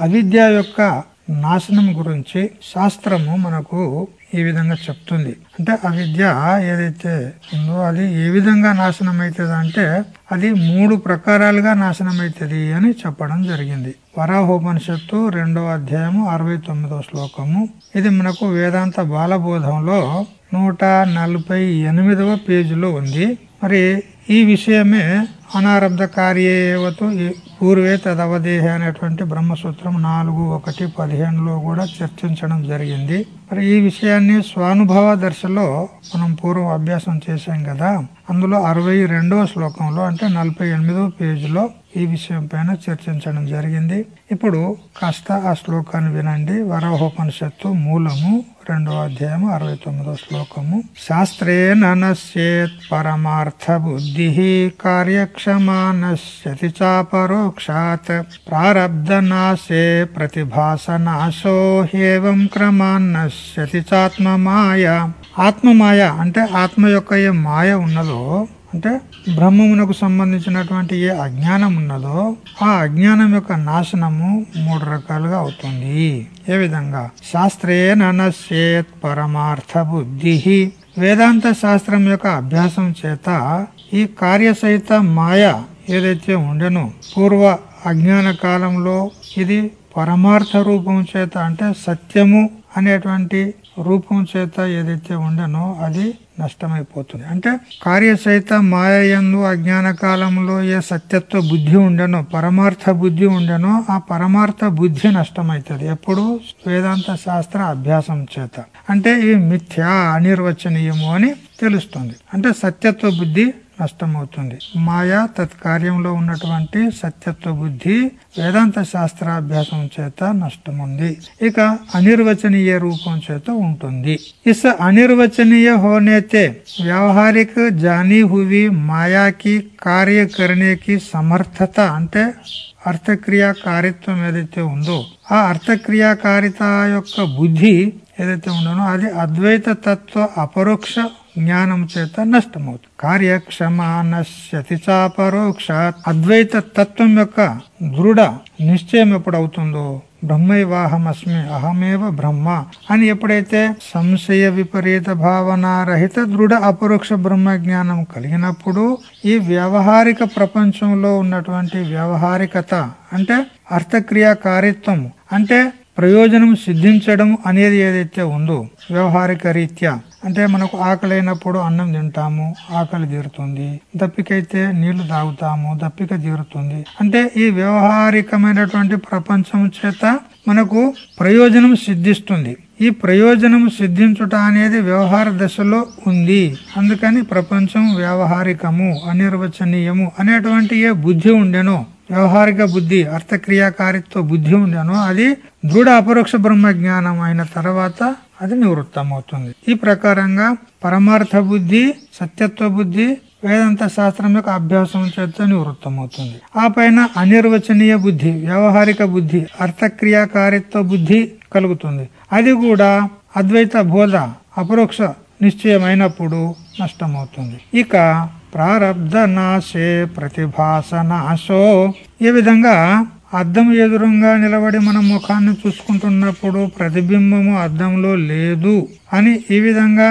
అవిద్య యొక్క నాశనం గురించి శాస్త్రము మనకు ఈ విధంగా చెప్తుంది. అంటే అవిద్య ఏదైతే ఉందో అది ఏ విధంగా నాశనం అవుతుంది అంటే అది మూడు ప్రకారాలుగా నాశనం అవుతుంది అని చెప్పడం జరిగింది. వరాహోపనిషత్తు రెండవ అధ్యాయము అరవై తొమ్మిదవ శ్లోకము. ఇది మనకు వేదాంత బాలబోధంలో నూట నలభై ఎనిమిదవ పేజీలో ఉంది. మరి ఈ విషయమే అనారబ్ధ కార్యేవతు పూర్వే తదవదేహ అనేటువంటి బ్రహ్మసూత్రం నాలుగు ఒకటి పదిహేనులో కూడా చర్చించడం జరిగింది. మరి ఈ విషయాన్ని స్వానుభవ దర్శలో మనం పూర్వం అభ్యాసం చేశాం కదా అందులో అరవై రెండవ శ్లోకంలో అంటే నలభై ఎనిమిదవ పేజీలో ఈ విషయం పైన చర్చించడం జరిగింది. ఇప్పుడు కాస్త ఆ శ్లోకాన్ని వినండి. వరహోపనిషత్తు మూలము రెండవ అధ్యాయము అరవై తొమ్మిదో శ్లోకము. శాస్త్రే నశ్యేత్ పరమార్థ బుద్ధి కార్యక్షమా నశ్యతి చాపరోక్షాత్ ప్రారబ్ధ నాశే ప్రతిభాస నాశో హేవం క్రమాన్నశ్యతి చాత్మమాయ. ఆత్మమాయ అంటే ఆత్మ యొక్క ఏ మాయ ఉన్నదో అంటే బ్రహ్మమునకు సంబంధించినటువంటి ఏ అజ్ఞానం ఉన్నదో ఆ అజ్ఞానం యొక్క నాశనము మూడు రకాలుగా అవుతుంది. ఏ విధంగా? శాస్త్రే నశ్యేత్ పరమార్థ బుద్ధి. వేదాంత శాస్త్రం యొక్క అభ్యాసం చేత ఈ కార్యసహిత మాయ ఏదైతే ఉండెనో పూర్వ అజ్ఞాన కాలంలో ఇది పరమార్థ రూపం చేత అంటే సత్యము అనేటువంటి రూపం చేత ఏదైతే ఉండనో అది నష్టమైపోతుంది. అంటే కార్యసహిత మాయందు అజ్ఞాన కాలంలో ఏ సత్యత్వ బుద్ధి ఉండనో పరమార్థ బుద్ధి ఉండనో ఆ పరమార్థ బుద్ధి నష్టమైతుంది. ఎప్పుడు? వేదాంత శాస్త్ర అభ్యాసం చేత. అంటే ఈ మిథ్యా అనిర్వచనీయము అని తెలుస్తుంది. అంటే సత్యత్వ బుద్ధి నష్టమవుతుంది మాయా తత్కార్యంలో ఉన్నటువంటి సత్యత్వ బుద్ధి వేదాంత శాస్త్రాభ్యాసం చేత నష్టముంది. ఇక అనిర్వచనీయ రూపం చేత ఉంటుంది. ఇస్ అనిర్వచనీయ హోనేతే వ్యవహారిక జానీ హువి మాయాకి కార్యకరణకి సమర్థత అంటే అర్థక్రియాకారిత్వం ఏదైతే ఉందో ఆ అర్థక్రియాకారిత యొక్క బుద్ధి ఏదైతే ఉండనో అది అద్వైత తత్వ అపరోక్ష జ్ఞానం చేత నష్టమవుతుంది. కార్యక్షమ నశ్యతి చాపరోక్ష అద్వైత తత్వం యొక్క దృఢ నిశ్చయం ఎప్పుడవుతుందో? బ్రహ్మైవాహమస్మి అహమేవ బ్రహ్మ అని ఎప్పుడైతే సంశయ విపరీత భావనారహిత దృఢ అపరోక్ష బ్రహ్మ జ్ఞానం కలిగినప్పుడు ఈ వ్యవహారిక ప్రపంచంలో ఉన్నటువంటి వ్యవహారికత అంటే అర్థక్రియాకారిత్వం అంటే ప్రయోజనం సిద్ధించడం అనేది ఏదైతే ఉందో వ్యవహారిక రీత్యా అంటే మనకు ఆకలి అయినప్పుడు అన్నం తింటాము ఆకలి తీరుతుంది దప్పికైతే నీళ్ళు తాగుతాము దప్పిక తీరుతుంది. అంటే ఈ వ్యవహారికమైనటువంటి ప్రపంచం చేత మనకు ప్రయోజనం సిద్ధిస్తుంది. ఈ ప్రయోజనం సిద్ధించుట అనేది వ్యవహార దశలో ఉంది. అందుకని ప్రపంచం వ్యవహారికము అనిర్వచనీయము అనేటువంటి ఏ బుద్ధి ఉండెనో వ్యవహారిక బుద్ధి అర్థక్రియాకారిత్వ బుద్ధి ఉండెనో అది దృఢ అపరోక్ష బ్రహ్మ జ్ఞానం అయిన తర్వాత అది నివృత్తమవుతుంది ఈ ప్రకారంగా పరమార్థ బుద్ధి సత్యత్వ బుద్ధి వేదాంత శాస్త్రం యొక్క అభ్యాసం చేత నివృత్తమవుతుంది ఆ పైన అనిర్వచనీయ బుద్ధి వ్యవహారిక బుద్ధి అర్థక్రియాకారిత్వ బుద్ధి కలుగుతుంది అది కూడా అద్వైత బోధ అపరోక్ష నిశ్చయమైనప్పుడు నష్టమవుతుంది ఇక ప్రారబ్ధ నాశే ప్రతిభాస నాశో ఈ విధంగా అద్దం ఎదురుగా నిలబడి మన ముఖాన్ని చూసుకుంటున్నప్పుడు ప్రతిబింబము అద్దంలో లేదు అని ఈ విధంగా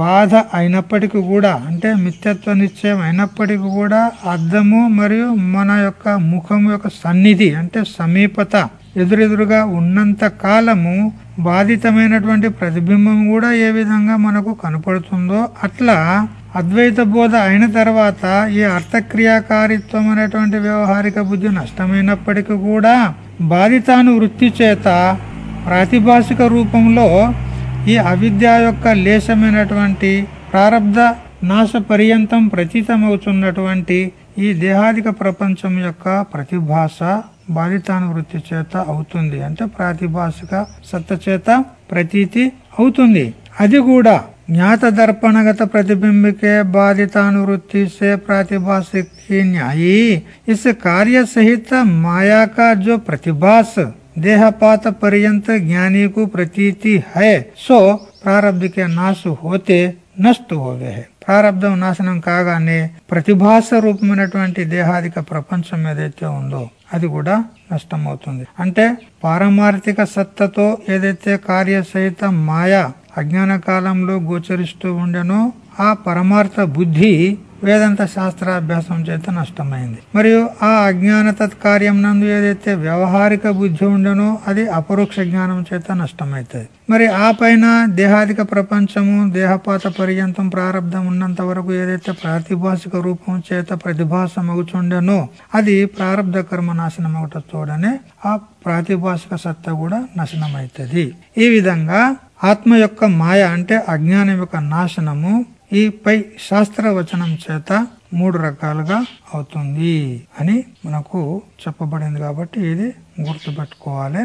బాధ అయినప్పటికీ కూడా అంటే మిథ్యత్వ నిశ్చయం అయినప్పటికీ కూడా అద్దము మరియు మన యొక్క ముఖం యొక్క సన్నిధి అంటే సమీపత ఎదురెదురుగా ఉన్నంత కాలము బాధితమైనటువంటి ప్రతిబింబం కూడా ఏ విధంగా మనకు కనపడుతుందో అట్లా అద్వైత బోధ అయిన తర్వాత ఈ అర్థక్రియాకారిత్వం అనేటువంటి వ్యవహారిక బుద్ధి నష్టమైనప్పటికీ కూడా బాధితాను వృత్తి చేత ప్రాతిభాషిక రూపంలో ఈ అవిద్య యొక్క లేశమైనటువంటి ప్రారబ్ధ నాశ పర్యంతం ప్రతీతమవుతున్నటువంటి ఈ దేహాదిక ప్రపంచం యొక్క ప్రతిభాష బాధితానువృత్తి చేత అవుతుంది. అంటే ప్రాతిభాషిక సత్త చేత ప్రతీతి అవుతుంది. అది కూడా ज्ञात दर्पणगत प्रतिबिंब के बाधितानुवृत्ति से प्रातिभाषिक की न्यायी। इस कार्य सहित माया का जो प्रतिभास देहपात पर्यंत ज्ञानी को प्रतीति है, सो प्रारब्ध के नाश होते नष्ट हो गए है। ప్రారంధం నాశనం కాగానే ప్రతిభాస రూపమైనటువంటి దేహాదిక ప్రపంచం ఏదైతే ఉందో అది కూడా నష్టమవుతుంది. అంటే పారమార్థిక సత్తతో ఏదైతే కార్యసహిత మాయ అజ్ఞాన కాలంలో గోచరిస్తూ ఉండెనో ఆ పరమార్థ బుద్ధి వేదాంత శాస్త్రాభ్యాసం చేత నష్టమైంది. మరియు ఆ అజ్ఞాన తత్కార్యం నందు ఏదైతే వ్యవహారిక బుద్ధి ఉండనో అది అపరోక్ష జ్ఞానం చేత నష్టమవుతుంది మరి ఆ పైన దేహాదిక ప్రపంచము దేహపాత పర్యంతం ప్రారంధం ఉన్నంత వరకు ఏదైతే ప్రాతిభాషిక రూపం చేత ప్రతిభాసమగుచుండెనో అది ప్రారంధ కర్మ నాశనం అవట చూడనే ఆ ప్రాతిభాషిక సత్త కూడా నాశనం అవుతుంది ఈ విధంగా ఆత్మ యొక్క మాయ అంటే అజ్ఞానం యొక్క నాశనము ఈ పై శాస్త్రవచనం చేత మూడు రకాలుగా అవుతుంది అని మనకు చెప్పబడింది కాబట్టి ఇది గుర్తుపెట్టుకోవాలి.